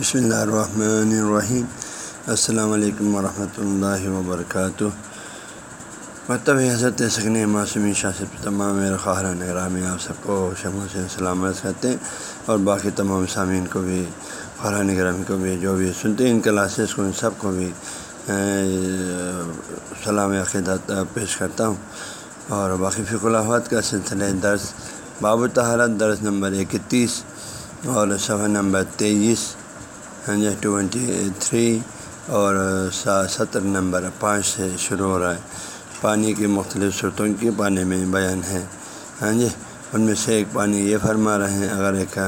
بسم اللہ الرحمن الرحیم السلام علیکم ورحمۃ اللہ وبرکاتہ مکتب حضرت سکن معصومی شاہ سے تمام خواہران گرامی آپ سب کو شمع سے سلامت کرتے ہیں اور باقی تمام سامعین کو بھی خواہران گرامی کو بھی جو بھی سنتے ہیں ان کلاسز کو ان سب کو بھی سلام عقیدت پیش کرتا ہوں اور باقی فک کا سلسلہ درس باب تہارت درس نمبر اکتیس اور صفحہ نمبر تیئیس جی ٹوینٹی تھری اور ستر نمبر پانچ سے شروع ہو رہا ہے۔ پانی کی مختلف صورتوں کی پانی میں بیان ہے۔ ہاں جی ان میں سے ایک پانی یہ فرما رہے ہیں، اگر ایک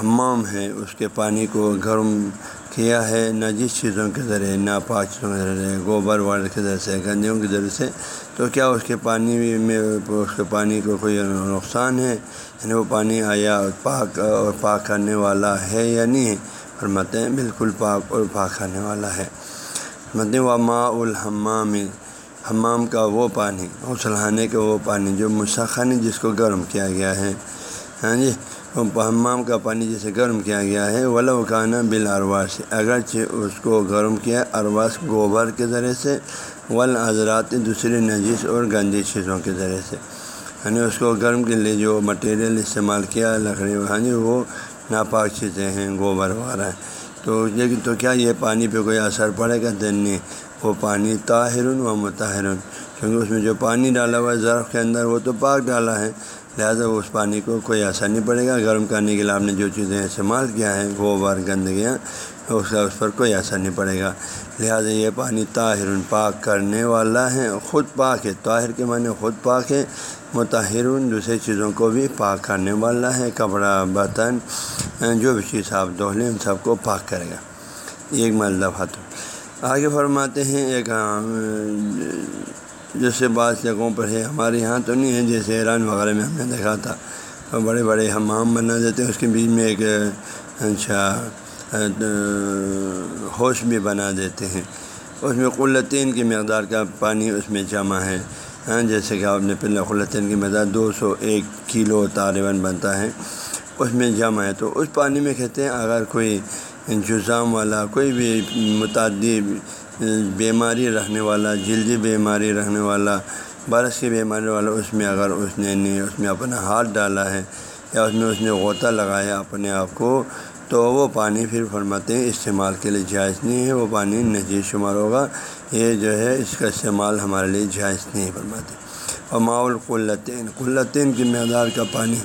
حمام ہے، اس کے پانی کو گرم کیا ہے، نہ جس چیزوں کے ذریعے ناپاک چیزوں کے ذریعے، گوبر واڑ کے ذریعے سے، گندیوں کے ذریعے سے، تو کیا اس کے پانی میں، اس کے پانی کو کوئی نقصان ہے؟ یعنی وہ پانی آیا پاک، اور پاک کرنے والا ہے یا نہیں؟ ہے فرماتے ہیں، بالکل پاک اور پاک کرنے والا ہے۔ مد و ماء الحمام۔ حمام کا وہ پانی غسلحانے کا وہ پانی جو مسخن جس کو گرم کیا گیا ہے۔ ہاں جی حمام کا پانی جسے گرم کیا گیا ہے ولا وکانہ بال ارواس اگرچہ اس کو گرم کیا، ارواس گوبر کے ذریعے سے ول حضرات دوسری نجیس اور گندی چیزوں کے ذریعے سے۔ یعنی اس کو گرم کے لیے جو مٹیریل استعمال کیا، لکڑی ہاں جی وہ ناپاک چیزیں ہیں گوبر وغیرہ ہیں۔ تو لیکن تو کیا یہ پانی پہ کوئی اثر پڑے گا؟ دن نہیں۔ وہ پانی طاہر و متحر کیونکہ اس میں جو پانی ڈالا ہوا ہے ظرف کے اندر، وہ تو پاک ڈالا ہے۔ لہٰذا اس پانی کو کوئی اثر نہیں پڑے گا۔ گرم کرنے کے لیے آپ نے جو چیزیں استعمال کیا ہے گوبر گندگیاں، اس کا اس پر کوئی اثر نہیں پڑے گا۔ لہٰذا یہ پانی طاہر پاک کرنے والا ہے۔ خود پاک ہے، طاہر کے معنی خود پاک ہے۔ متحر دوسری چیزوں کو بھی پاک کرنے والا ہے۔ کپڑا، برتن، جو بھی چیز آپ دھو لیں ان سب کو پاک کرے گا۔ ایک مطلب ہاتھ آگے فرماتے ہیں ایک جیسے بعض جگہوں پر ہے، ہمارے یہاں تو نہیں ہے، جیسے ایران وغیرہ میں ہم نے دیکھا تھا۔ بڑے بڑے حمام بنا دیتے ہیں، اس کے بیچ میں ایک اچھا ہوش بھی بنا دیتے ہیں۔ اس میں قلتین کی مقدار کا پانی اس میں جمع ہے۔ ہاں جیسے کہ آپ نے پہلے قلتین کی مقدار دو سو ایک کلو طالباً بنتا ہے، اس میں جمع ہے۔ تو اس پانی میں کہتے ہیں اگر کوئی جزام والا، کوئی بھی متعدی بیماری رہنے والا، جلدی بیماری رہنے والا، برس کی بیماری والا، اس میں اگر اس نے اس میں اپنا ہاتھ ڈالا ہے یا اس میں اس نے غوطہ لگایا، اپنے آپ کو تو وہ پانی پھر فرماتے ہیں، استعمال کے لیے جائز نہیں ہے، وہ پانی نجیز شمار ہوگا۔ یہ جو ہے، اس کا استعمال ہمارے لیے جائز نہیں فرماتے اور ماحول قلتین قلتین کی مقدار کا پانی،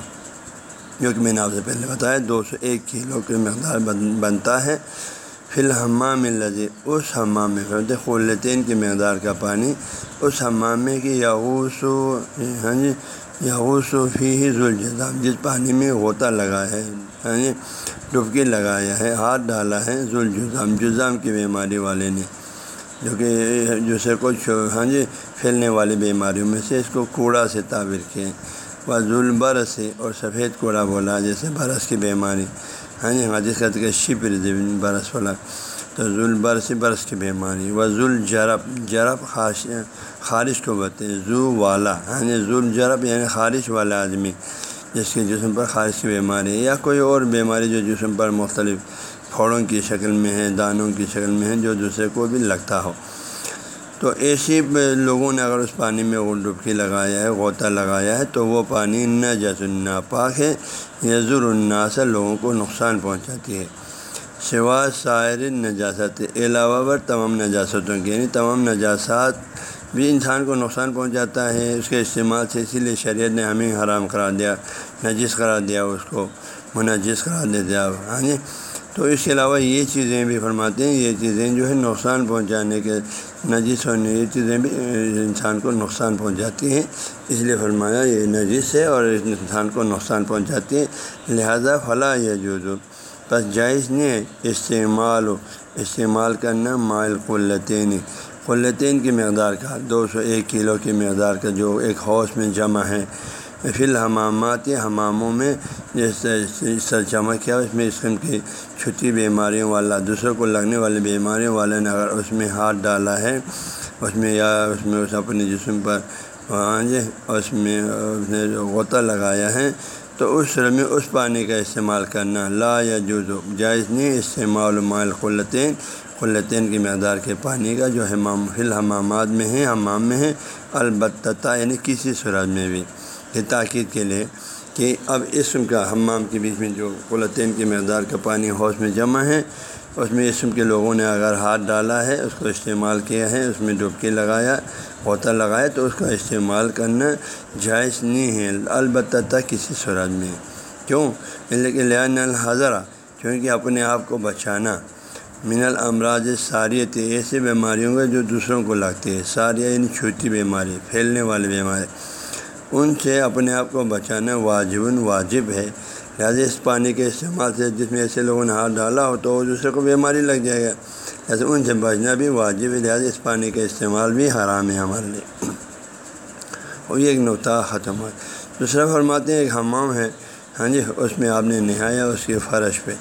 جو کہ میں نے آپ سے پہلے بتایا، دو سو ایک کلو کی مقدار بنتا ہے۔ فی الحمام لذی اس حمام میں، فرماتے قلتین کی مقدار کا پانی، اس حمام میں کہ یاغوس ہاں جی یاغوس و فی ہی ذوالجام جس پانی میں غوطہ لگا ہے یعنی ہاں جی ڈبکی لگایا ہے، ہاتھ ڈالا ہے ذوالجام جزام کی بیماری والے نے، جو کہ جسے کچھ ہاں جی پھیلنے والی بیماریوں میں سے اس کو کوڑا سے تعبیر کیے وہ ذوالبر سے اور سفید کوڑا بولا، جیسے برس کی بیماری ہاں جی ہاں جس کا شپر برس والا۔ تو ذوالبر سے برس کی بیماری وہ ذوالجرب جرب خاص خارش کو بتے زو والا۔ ہاں جی ذوالجرب یعنی خارش والا آدمی، جس کے جسم پر خارش کی بیماری ہے، یا کوئی اور بیماری جو جسم پر مختلف پھوڑوں کی شکل میں ہے، دانوں کی شکل میں ہے، جو دوسرے کو بھی لگتا ہو۔ تو ایسی لوگوں نے اگر اس پانی میں وہ ڈبکی لگایا ہے، غوطہ لگایا ہے، تو وہ پانی نہ جس ناپاک ہے، یزر الناس، لوگوں کو نقصان پہنچاتی ہے۔ سوا شاعر نجاست۔ علاوہ بر تمام نجاستوں کی یعنی تمام نجاسات بھی انسان کو نقصان پہنچاتا ہے۔ اس کے استعمال سے اسی لیے شریعت نے ہمیں حرام کرا دیا نجس کرا دیا، اس کو منجس کرا دے دیا۔ ہاں جی؟ تو اس کے علاوہ یہ چیزیں بھی فرماتے ہیں، یہ چیزیں جو ہے نقصان پہنچانے کے نجس ہونے یہ چیزیں بھی انسان کو نقصان پہنچاتی ہیں۔ اس لیے فرمایا یہ نجس ہے اور انسان کو نقصان پہنچاتی ہے لہذا فلاں یہ جو جو بس جائز نہیں ہے استعمال ہو استعمال کرنا مائل قلتین۔ قلتین کی مقدار کا دو سو ایک کلو کی مقدار کا جو ایک حوث میں جمع ہے۔ فی الحمامات حماموں میں جیسے سر جمع کیا، اس میں اس قسم کی چھٹی بیماریوں والا، دوسروں کو لگنے والی بیماریوں والے نے اگر اس میں ہاتھ ڈالا ہے، اس میں یا اس میں اس اپنے جسم پر ہاں جی اس میں اس نے غوطہ لگایا ہے تو اس صورت میں اس پانی کا استعمال کرنا لا یا جزو جائز نہیں استعمال مال قلتین قلتین کی مقدار کے پانی کا جو حمام ہل حمامات میں ہیں، حمام میں ہیں، البتہ یعنی کسی صورت میں بھی، یہ تاکید کے لیے کہ اب اسم کا حمام کے بیچ میں جو قلتین کی مقدار کا پانی حوض میں جمع ہے اس میں اسم کے لوگوں نے اگر ہاتھ ڈالا ہے، اس کو استعمال کیا ہے، اس میں ڈبکی لگایا ہوتا لگایا، تو اس کا استعمال کرنا جائز نہیں ہے۔ البتہ کسی صورت میں۔ کیوں؟ لیکن لان الحضرہ کیونکہ اپنے آپ کو بچانا۔ من الامراض ساریت ایسی بیماریوں کا جو دوسروں کو لگتی ہے ساریہ یعنی چھوٹی بیماری، پھیلنے والی بیماری۔ ان سے اپنے آپ کو بچانا واجب واجب ہے۔ لہٰذا اس پانی کے استعمال سے جس میں ایسے لوگوں نے ہاتھ ڈالا ہو تو دوسرے کو بیماری لگ جائے گا۔ ایسے ان سے بچنا بھی واجب ہے، لہٰذا اس پانی کا استعمال بھی حرام ہے ہمارے لیے۔ اور یہ ایک نقطہ ختم ہے۔ دوسرا فرماتے ہیں، ایک حمام ہے۔ ہاں جی اس میں آپ نے نہایا، اس کے فرش پہ۔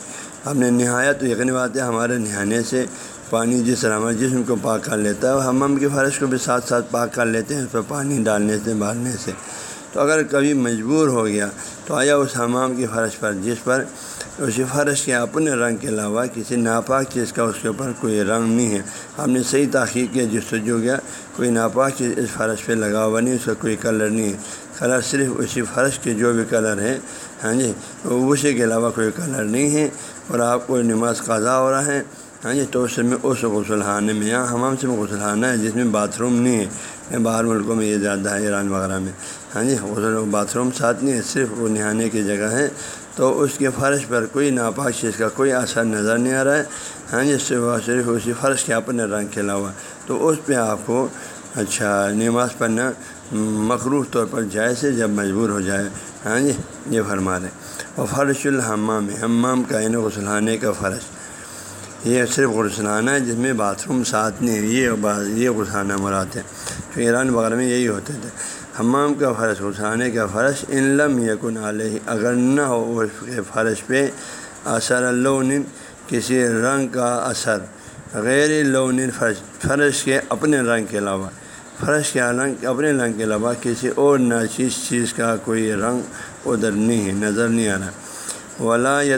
آپ نے نہایا تو یقینی بات ہے، ہمارے نہانے سے پانی جس طرح ہمارے جسم کو پاک کر لیتا ہے ہمام کی فرش کو بھی ساتھ ساتھ پاک کر لیتے ہیں، اس پہ پانی ڈالنے سے بالنے سے۔ تو اگر کبھی مجبور ہو گیا تو آیا اس حمام کی فرش پر، جس پر اسی فرش کے اپنے رنگ کے علاوہ کسی ناپاک چیز کا اس کے اوپر کوئی رنگ نہیں ہے۔ ہم نے صحیح تحقیق کیا جس سے جو گیا، کوئی ناپاک چیز اس فرش پہ لگا ہوا نہیں، اس کا کوئی کلر نہیں ہے۔ کلر صرف اسی فرش کے جو بھی کلر ہے ہاں جی اسی کے علاوہ کوئی کلر نہیں ہے اور آپ کو نماز قضا ہو رہا ہے۔ ہاں جی تو اس میں اس غسل خانے میں، یہاں ہمام سے غسل خانہ ہے، جس میں باتھ روم نہیں ہے۔ باہر ملکوں میں یہ زیادہ ہے ایران وغیرہ میں۔ ہاں جی غسل باتھ روم ساتھ نہیں ہے صرف وہ نہانے کی جگہ ہے تو اس کے فرش پر کوئی ناپاک چیز کا کوئی اثر نظر نہیں آ رہا ہے۔ ہاں جی سے وہ صرف اسی فرش کے اپنے رنگ کھلا ہوا۔ تو اس پہ آپ کو اچھا نماز پڑھنا مخروف طور پر جائے جب مجبور ہو جائے۔ ہاں جی یہ فرما رہے اور فرش الحمام، حمام کا یعنی غسلانے کا فرش۔ یہ صرف غسلانہ ہے، جس میں باتھ روم ساتھ نہیں ہے یہ یہ غسلانہ مراد ہے۔ تو ایران وغیرہ میں یہی ہوتے تھے۔ حمام کا فرش غسلانے کا فرش، ان لم یکن علیہ، اگر نہ ہو اس کے فرش پہ اثر اللہ کسی رنگ کا اثر، غیر لون فرش فرش کے اپنے رنگ کے علاوہ۔ فرش کے رنگ، اپنے رنگ کے علاوہ کسی اور ناچیز چیز کا کوئی رنگ ادھر نہیں ہے، نظر نہیں آ رہا۔ ولا یا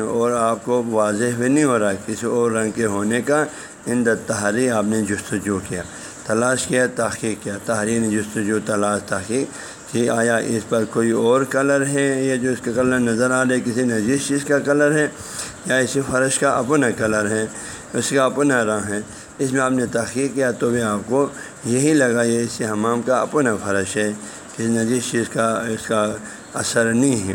اور آپ کو واضح بھی نہیں ہو رہا کسی اور رنگ کے ہونے کا۔ ان تحری آپ نے جستجو کیا، تلاش کیا، تحقیق کیا۔ تحریر جستجو، تلاش، تحقیق کہ آیا اس پر کوئی اور کلر ہے؟ یا جو اس کا کلر نظر آ رہے کسی نجیز چیز کا کلر ہے، یا اسی فرش کا اپنا کلر ہے، اس کا اپنا رنگ ہے۔ اس میں آپ نے تحقیق کیا تو بھی آپ کو یہی لگا، یہ اس حمام کا اپنا فرش ہے۔ کسی نجیز چیز کا اس کا اثر نہیں ہے۔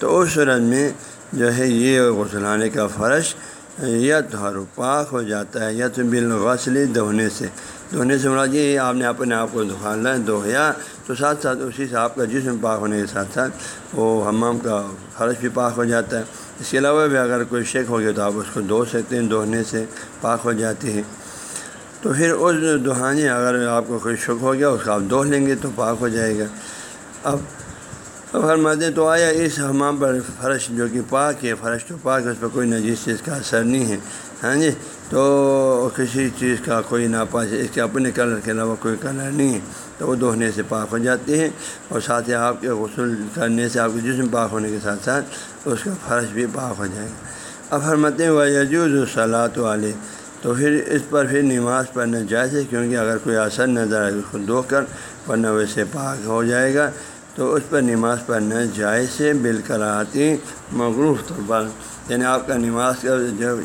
تو اس صورت میں جو ہے یہ غسلانے کا فرش یا تو پاک ہو جاتا ہے یا تو بالغسلی دھونے سے۔ دھونے سے مراد یہ آپ نے اپنے آپ کو دکھانا ہے دھویا تو ساتھ ساتھ اسی سے آپ کا جسم پاک ہونے کے ساتھ ساتھ وہ حمام کا فرش بھی پاک ہو جاتا ہے۔ اس کے علاوہ بھی اگر کوئی شیک ہو گیا تو آپ اس کو دھو سکتے ہیں دھونے سے پاک ہو جاتی ہے تو پھر اس دہانی اگر آپ کو کوئی شک ہو گیا، اس کو آپ دھو لیں گے تو پاک ہو جائے گا۔ اب فرماتے تو آیا اس حمام پر فرش جو کہ پاک ہے، فرش تو پاک ہے، اس پر کوئی نجیس چیز کا اثر نہیں ہے۔ ہاں جی؟ تو کسی چیز کا کوئی ناپاس اس کے اپنے کلر کے علاوہ کوئی کلر نہیں ہے۔ تو وہ دھونے سے پاک ہو جاتی ہے اور ساتھ ہی آپ کے غسل کرنے سے آپ کے جسم پاک ہونے کے ساتھ ساتھ اس کا فرش بھی پاک ہو جائے گا۔ اب فرماتے و یجوز و صلاحت والے تو پھر اس پر پھر نماز پڑھنا جائز ہے، کیونکہ اگر کوئی اثر نظر آئے اس کو دھو کر ورنہ ویسے پاک ہو جائے گا۔ تو اس پر نماز پڑھنا جائز سے بالکراہتی مغروف طور پر۔ یعنی آپ کا نماز کا جو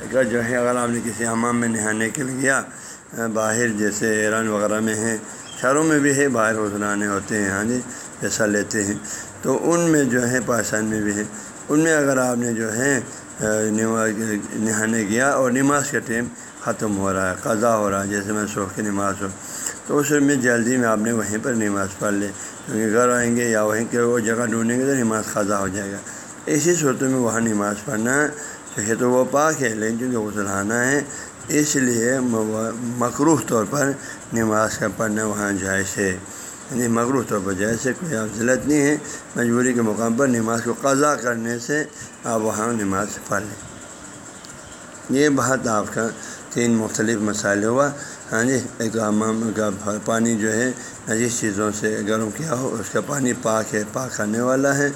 اگر جو ہے، اگر آپ نے کسی حمام میں نہانے کے لیے گیا، باہر جیسے ایران وغیرہ میں ہے، شہروں میں بھی ہے، باہر غسلانے ہوتے ہیں ہاں جی پیسہ لیتے ہیں۔ تو ان میں جو ہے، پاکستان میں بھی ہے۔ ان میں اگر آپ نے جو ہے نہانے گیا اور نماز کا ٹائم ختم ہو رہا ہے، قضا ہو رہا ہے، جیسے میں صبح کی نماز ہو تو اس میں جلدی میں آپ نے وہیں پر نماز پڑھ لے کیونکہ گھر آئیں گے یا وہیں کے وہ جگہ ڈھونڈیں گے تو نماز خزا ہو جائے گا۔ اسی صورتوں میں وہاں نماز پڑھنا چاہے تو وہ پاک ہے، لیکن چونکہ غسلانا ہے، اس لیے مقروف طور پر نماز کا پڑھنا وہاں جائز ہے۔ یعنی مغروف طور پر جیسے کوئی آپ ضلعت نہیں ہے۔ مجبوری کے مقام پر نماز کو قضا کرنے سے آپ وہاں نماز پڑھ لیں۔ یہ بہت آپ کا تین مختلف مسائل ہوا۔ ہاں جی ایک تو کا پانی جو ہے نجیس چیزوں سے گرم کیا ہو، اس کا پانی پاک ہے، پاک کھانے والا ہے۔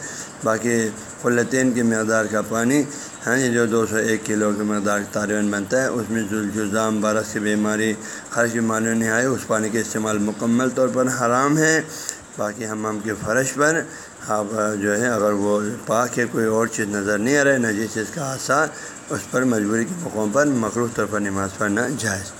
باقی خلطین کی مقدار کا پانی ہاں جی جو دو سو ایک کلو کی مقدار طالباً بنتا ہے، اس میں جزام برس کی بیماری خرچ بیماریوں نہیں آئے اس پانی کا استعمال مکمل طور پر حرام ہے۔ باقی ہمام کے فرش پر، آپ جو ہے، اگر وہ پاک ہے، کوئی اور چیز نظر نہیں آ رہا ہے نجیس چیز کا آثار اس پر مجبوری کے موقعوں پر مخروف طور پر نماز پڑھنا جائز۔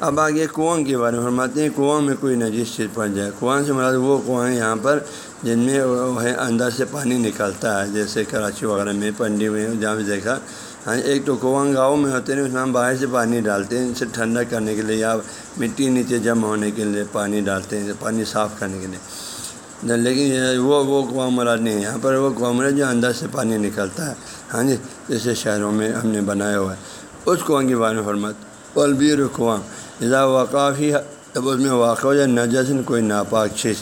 اب آگے کنواں کے بارے میں فرماتے ہیں کنواں میں کوئی نجیس چیز پڑ جائے۔ کنواں سے مراد وہ کنواں ہیں یہاں پر جن میں وہ ہے اندر سے پانی نکلتا ہے، جیسے کراچی وغیرہ میں پنڈی میں جہاں بھی دیکھا۔ ہاں ایک تو کنواں گاؤں میں ہوتے ہیں، اس میں ہم باہر سے پانی ڈالتے ہیں اسے ٹھنڈا کرنے کے لیے یا مٹی نیچے جمع ہونے کے لیے پانی ڈالتے ہیں، پانی صاف کرنے کے لیے۔ لیکن وہ وہ کنواں مراد نہیں ہے۔ یہاں پر وہ کنواں مراد جو اندر سے پانی نکلتا ہے۔ ہاں جی جیسے شہروں میں ہم نے بنایا ہوا ہے۔ اس کنواں کے بارے میں فرمت البیر کنواں اذا وقافی جب اس میں واقع ہو جائے، نجس کوئی ناپاک چیز۔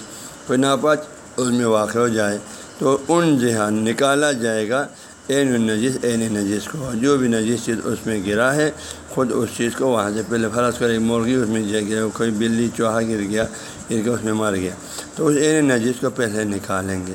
کوئی ناپاک، اس میں واقع ہو جائے۔ تو ان جہان نکالا جائے گا، این نجیس این نجیس کو۔ جو بھی نجیس چیز اس میں گرا ہے، خود اس چیز کو وہاں سے پہلے فرض کر ایک مرغی اس میں گرا کوئی بلی چوہا گر گیا، گر کے اس میں مر گیا۔ تو اس این نجیس کو پہلے نکالیں گے۔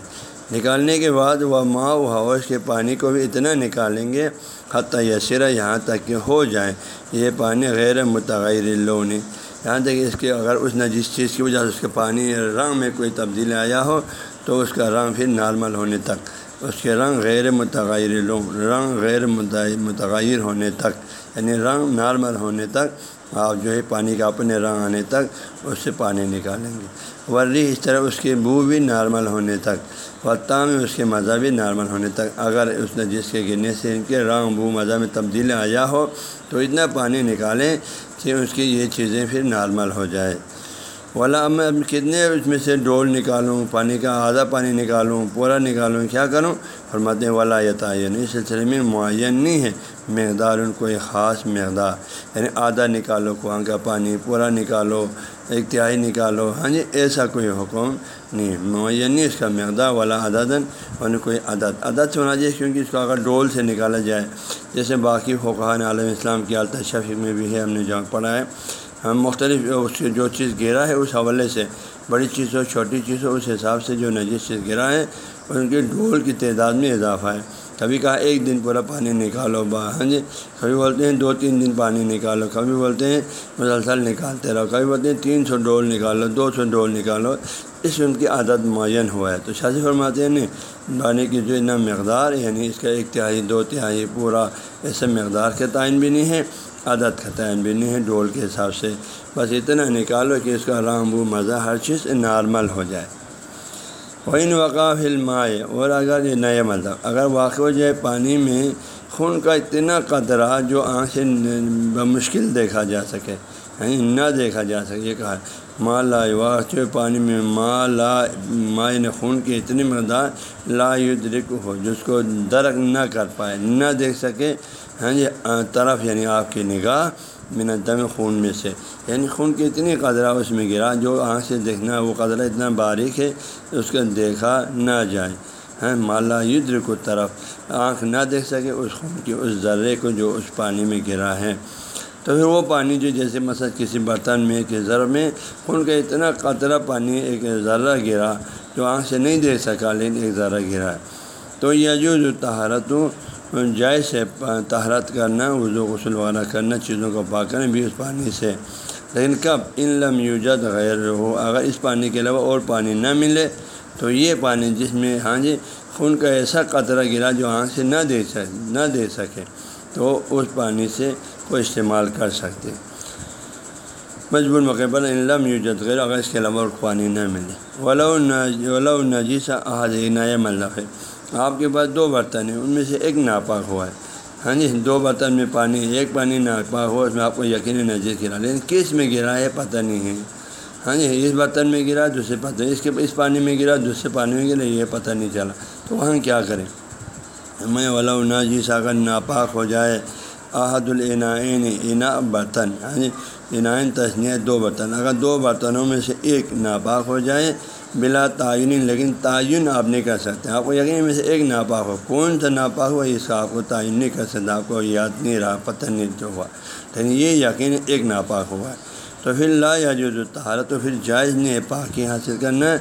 نکالنے کے بعد وہ ماں و حوث کے پانی کو بھی اتنا نکالیں گے حتیٰ یسرا یہاں تک کہ ہو جائے، یہ پانی غیر متغیر لونی یہاں تک اس کے اگر اس نے جس چیز کی وجہ سے اس کے پانی رنگ میں کوئی تبدیلی آیا ہو، تو اس کا رنگ پھر نارمل ہونے تک، اس کے رنگ غیر متغیر لون رنگ غیر متغیر ہونے تک یعنی رنگ نارمل ہونے تک آپ جو ہے پانی کا اپنے رنگ آنے تک اس سے پانی نکالیں گے۔ ورلی اس طرح اس کی بو بھی نارمل ہونے تک فتح میں اس کے مزہ بھی نارمل ہونے تک۔ اگر اس نے جس کے گرنے سے ان کے رنگ بو مزہ میں تبدیلی آیا ہو، تو اتنا پانی نکالیں کہ اس کی یہ چیزیں پھر نارمل ہو جائے۔ ولا میں کتنے اس میں سے ڈول نکالوں، پانی کا آدھا پانی نکالوں، پورا نکالوں، کیا کروں؟ فرماتے ہیں ولا یہ تعین اس سلسلے میں معین نہیں ہے، مقدار ان کوئی خاص مقدار یعنی آدھا نکالو کنواں کا پانی، پورا نکالو، ایک تہائی نکالو ہاں جی ایسا کوئی حکم نہیں، معین نہیں، اس کا مقدار والا عددن یعنی کوئی عدد۔ عدد سے ہونا چاہیے کیونکہ اس کو اگر ڈول سے نکالا جائے، جیسے باقی فقان عالم اسلام کی عالت شفیق میں بھی ہے، ہم نے جہاں پڑھا ہے ہم مختلف اس جو چیز گرا ہے اس حوالے سے، بڑی چیز ہو، چھوٹی چیز ہو، اس حساب سے جو نجیس چیز گرا ہے، ان کے ڈھول کی تعداد میں اضافہ ہے۔ کبھی کہا ایک دن پورا پانی نکالو، با ہاں جی۔ کبھی بولتے ہیں دو تین دن پانی نکالو، کبھی بولتے ہیں مسلسل نکالتے رہو، کبھی بولتے ہیں تین سو ڈول نکالو، دو سو ڈول نکالو۔ اس ان کی عادت معین ہوا ہے۔ تو شاذی فرماتے ہیں، نہیں، پانی کی جو اتنا مقدار یعنی اس کا ایک تہائی، دو تہائی پورا ایسے مقدار کے تعین بھی نہیں ہے۔ عادت کا تعین بھی نہیں ہے ڈول کے حساب سے۔ بس اتنا نکالو کہ اس کا رام و مزہ، ہر چیز نارمل ہو جائے۔ وین وقاف علمائے اور اگر یہ نئے مطلب اگر واقع ہو جائے پانی میں خون کا اتنا قطرہ جو آنکھ سے بمشکل دیکھا جا سکے۔ یعنی نہ دیکھا جا سکے، یہ کہا۔ ماں لا واقع پانی میں ماں لا مائع خون کی اتنی مقدار لا یدرک ہو جس کو درک نہ کر پائے، نہ دیکھ سکے۔ ہاں جی طرف یعنی آپ کی نگاہ دم خون میں سے۔ یعنی خون کی اتنی قدرہ اس میں گرا، جو آنکھ سے دیکھنا وہ قدرہ اتنا باریک ہے، اس کا دیکھا نہ جائے۔ ہاں مالا یدر کو طرف آنکھ نہ دیکھ سکے اس خون کی، اس ذرے کو جو اس پانی میں گرا ہے۔ تو پھر وہ پانی جو جیسے مثلا کسی برتن میں کہ ذر میں، خون کا اتنا قطرہ پانی ایک ذرہ گرا جو آنکھ سے نہیں دیکھ سکا، لیکن ایک ذرہ گرا ہے۔ تو یہ جو تہارتوں جائز ہے تہارت کرنا، وضو غسل وغیرہ کرنا، چیزوں کو پا کرنا، بھی اس پانی سے۔ لیکن کب؟ ان لم یوجد غیر ہو۔ اگر اس پانی کے علاوہ اور پانی نہ ملے، تو یہ پانی جس میں ہاں جی خون کا ایسا قطرہ گرا جو آنکھ سے نہ دے سکے نہ دے سکے، تو اس پانی سے کو استعمال کر سکتے۔ مجبور موقع پر ان لم یوجد غیر، اگر اس کے علاوہ اور پانی نہ ملے۔ ولو ولو نجیسا احد نیا ملف آپ کے پاس دو برتن ہیں، ان میں سے ایک ناپاک ہوا ہے۔ ہاں جی دو برتن میں پانی، ایک پانی ناپاک ہوا، اس میں آپ کو یقینی نجیز گرا لیکن کس میں گرا ہے پتہ نہیں ہے۔ ہاں جی اس برتن میں گرا، دوسرے پتہ اس کے، اس پانی میں گرا، دوسرے پانی میں گرا، یہ پتہ نہیں چلا۔ تو وہاں کیا کریں؟ میں ولا ناجیس، اگر ناپاک ہو جائے۔ احد العنائن انا برتن۔ ہاں جی عنائن تسنیت دو برتن۔ اگر دو برتنوں میں سے ایک ناپاک ہو جائے بلا تعین، لیکن تعین آپ نہیں کر سکتے۔ آپ کو یقین میں سے ایک ناپاک ہو کون سا ناپاک ہوا اس کا آپ کو تعین نہیں کر سکتا؟ آپ کو یاد نہیں رہا، پتہ نہیں جو ہوا۔ لیکن یہ یقین ایک ناپاک ہوا۔ ہے تو پھر لا یا جو تہارت تو پھر جائز نہیں پاکی حاصل کرنا۔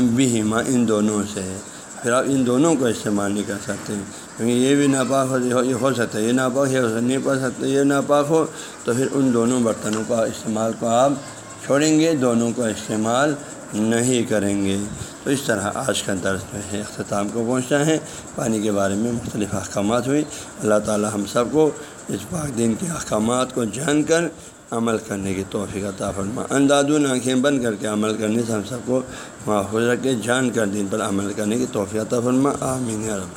بھی ان دونوں سے پھر آپ ان دونوں کو استعمال نہیں کر سکتے۔ کیونکہ یہ بھی ناپاک ہو، یہ ہو سکتا ہے۔ یہ ناپاک ہے نہیں پڑ سکتا، یہ ناپاک ہو۔ تو پھر ان دونوں برتنوں کا استعمال کو آپ چھوڑیں گے، دونوں کو استعمال نہیں کریں گے۔ تو اس طرح آج کا درس جو ہے اختتام کو پہنچنا ہے پانی کے بارے میں مختلف احکامات ہوئی اللہ تعالی ہم سب کو اس پاک دین کے احکامات کو جان کر عمل کرنے کی توفیق عطا فرما۔ اندادون آنکھیں بند کر کے عمل کرنے سے ہم سب کو محفوظ رکھے جان کر دین پر عمل کرنے کی توفیق عطا فرما۔ آمین رب